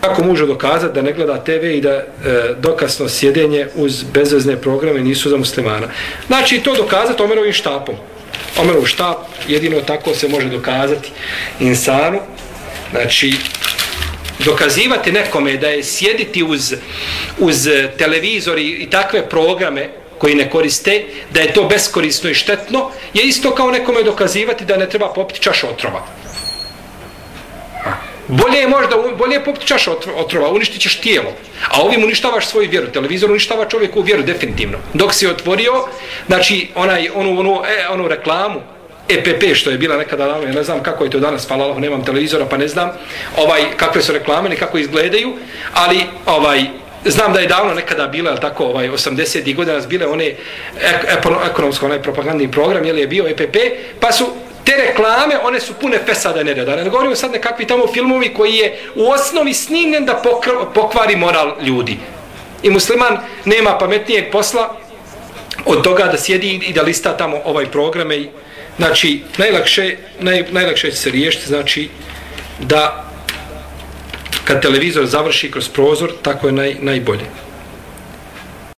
Kako može dokazati da ne gleda TV i da e, dokasno sjedenje uz bezvezne programe nisu za muslimana? Znači, to dokazati Omerovim štapom. Omerov štap, jedino tako se može dokazati insanu. Znači, dokazivati nekome da je sjediti uz, uz televizor i, i takve programe koji ne koriste, da je to beskorisno i štetno, je isto kao nekome dokazivati da ne treba popiti čaš otrova. Bolje je možda, bolje je popiti čaša otrova, uništit ćeš tijelo. A ovim uništavaš svoju vjeru. Televizor uništava čovjeku vjeru, definitivno. Dok si otvorio, znači, onaj, onu, onu, e, onu reklamu, EPP što je bila nekada davno, ja ne znam kako je to danas, hvala Allah, nemam televizora pa ne znam ovaj, kakve su reklame, kako izgledaju, ali ovaj, znam da je davno nekada bila, tako, ovaj, 80. godina bile one ek, ekonomsko, onaj propagandni program, je li je bio EPP, pa su te reklame, one su pune fesada nereda. Ne govorimo sad nekakvi tamo filmovi koji je u osnovi snimljen da pokvari moral ljudi. I musliman nema pametnijeg posla od toga da sjedi i da lista tamo ovaj programe i znači najlakše, naj, najlakše će se riješiti znači da kad televizor završi kroz prozor tako je naj, najbolje